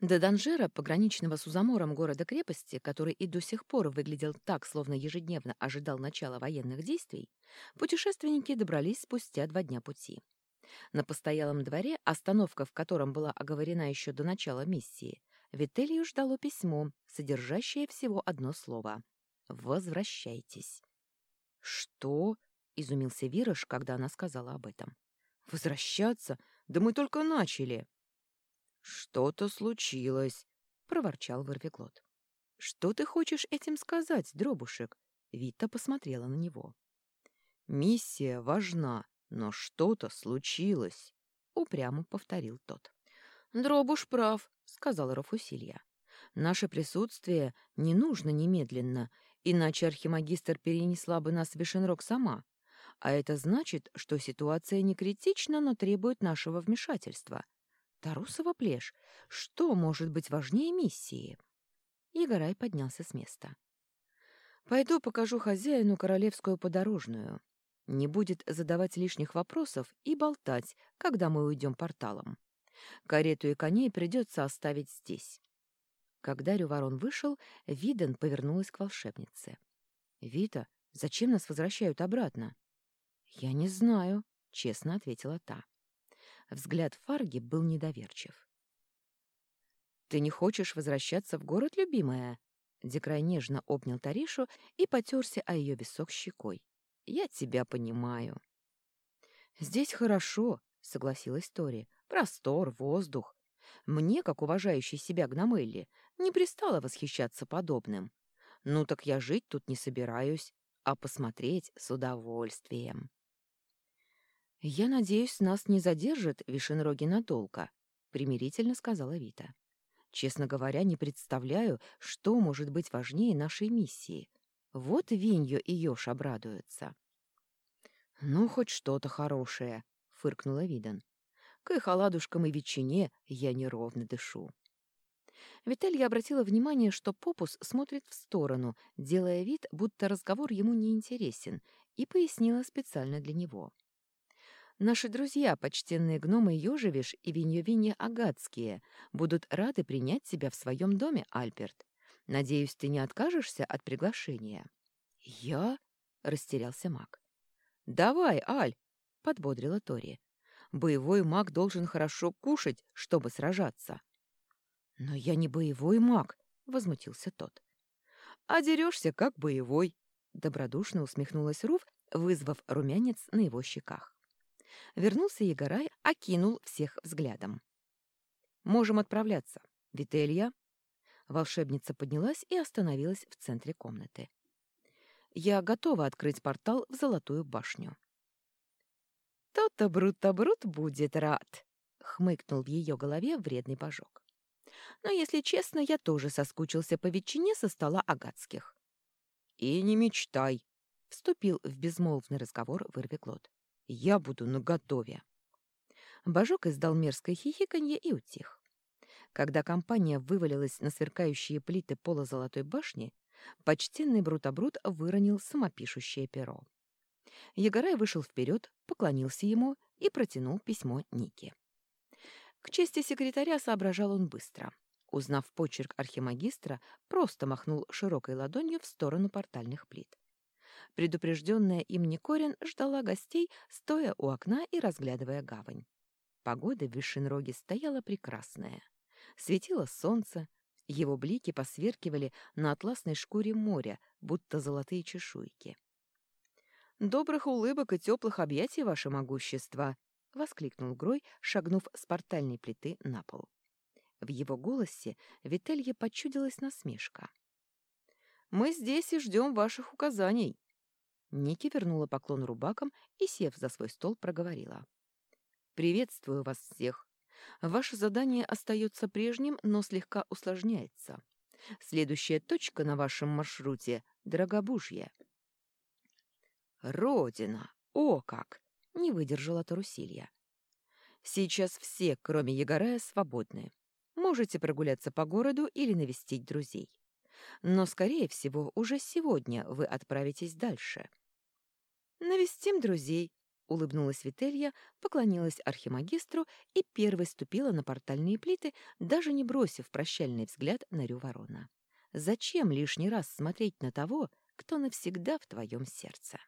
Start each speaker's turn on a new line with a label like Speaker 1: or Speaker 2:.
Speaker 1: До Данжера, пограничного с Узамором города-крепости, который и до сих пор выглядел так, словно ежедневно ожидал начала военных действий, путешественники добрались спустя два дня пути. На постоялом дворе, остановка в котором была оговорена еще до начала миссии, Вителью ждало письмо, содержащее всего одно слово «Возвращайтесь». «Что?» — изумился Вираж, когда она сказала об этом. «Возвращаться? Да мы только начали!» «Что-то случилось», — проворчал Ворвиглот. «Что ты хочешь этим сказать, дробушек?» Вита посмотрела на него. «Миссия важна, но что-то случилось», — упрямо повторил тот. «Дробуш прав», — сказал Рафусилья. «Наше присутствие не нужно немедленно, иначе архимагистр перенесла бы нас в Вишенрог сама. А это значит, что ситуация не критична, но требует нашего вмешательства. Тарусова плешь. Что может быть важнее миссии? Егорай поднялся с места. Пойду покажу хозяину королевскую подорожную. Не будет задавать лишних вопросов и болтать, когда мы уйдем порталом. Карету и коней придется оставить здесь. Когда Рюворон вышел, Виден повернулась к волшебнице. «Вита, зачем нас возвращают обратно?» «Я не знаю», — честно ответила та. Взгляд Фарги был недоверчив. «Ты не хочешь возвращаться в город, любимая?» Декрай нежно обнял Таришу и потерся о ее висок щекой. «Я тебя понимаю». «Здесь хорошо», — согласилась Тори. «Простор, воздух. Мне, как уважающей себя Гномелли, не пристало восхищаться подобным. Ну так я жить тут не собираюсь, а посмотреть с удовольствием». «Я надеюсь, нас не задержит Вишенроги надолго», — примирительно сказала Вита. «Честно говоря, не представляю, что может быть важнее нашей миссии. Вот Виньо и Ёж обрадуются». «Ну, хоть что-то хорошее», — фыркнула Видан. «К их оладушкам и ветчине я неровно дышу». Виталья обратила внимание, что Попус смотрит в сторону, делая вид, будто разговор ему не интересен, и пояснила специально для него. Наши друзья, почтенные гномы Ёжевиш и Виньёвинья Агатские, будут рады принять тебя в своем доме, Альберт. Надеюсь, ты не откажешься от приглашения». «Я?» — растерялся маг. «Давай, Аль!» — подбодрила Тори. «Боевой маг должен хорошо кушать, чтобы сражаться». «Но я не боевой маг», — возмутился тот. «А дерешься, как боевой», — добродушно усмехнулась Руф, вызвав румянец на его щеках. Вернулся Егорай, окинул всех взглядом. «Можем отправляться. Вителья?» Волшебница поднялась и остановилась в центре комнаты. «Я готова открыть портал в Золотую башню». «То-то Брут-то-Брут будет рад!» — хмыкнул в ее голове вредный божок. «Но, если честно, я тоже соскучился по ветчине со стола агатских». «И не мечтай!» — вступил в безмолвный разговор Вырвиглот. Я буду наготове. Божок издал мерзкое хихиканье и утих. Когда компания вывалилась на сверкающие плиты пола Золотой башни, почтенный Брутобрут выронил самопишущее перо. Егорай вышел вперед, поклонился ему и протянул письмо Нике. К чести секретаря соображал он быстро. Узнав почерк архимагистра, просто махнул широкой ладонью в сторону портальных плит. Предупрежденная им Никорин ждала гостей, стоя у окна и разглядывая гавань. Погода в Вишенроге стояла прекрасная. Светило солнце, его блики посверкивали на атласной шкуре моря, будто золотые чешуйки. «Добрых улыбок и теплых объятий, ваше могущество!» — воскликнул Грой, шагнув с портальной плиты на пол. В его голосе Вителье почудилась насмешка. «Мы здесь и ждем ваших указаний!» Ники вернула поклон рубакам и, сев за свой стол, проговорила. «Приветствую вас всех. Ваше задание остается прежним, но слегка усложняется. Следующая точка на вашем маршруте — Драгобужье». «Родина! О как!» — не выдержала Тарусилья. «Сейчас все, кроме Егорая, свободны. Можете прогуляться по городу или навестить друзей. Но, скорее всего, уже сегодня вы отправитесь дальше». «Навестим друзей», — улыбнулась Вителья, поклонилась архимагистру и первой ступила на портальные плиты, даже не бросив прощальный взгляд на Рюворона. «Зачем лишний раз смотреть на того, кто навсегда в твоем сердце?»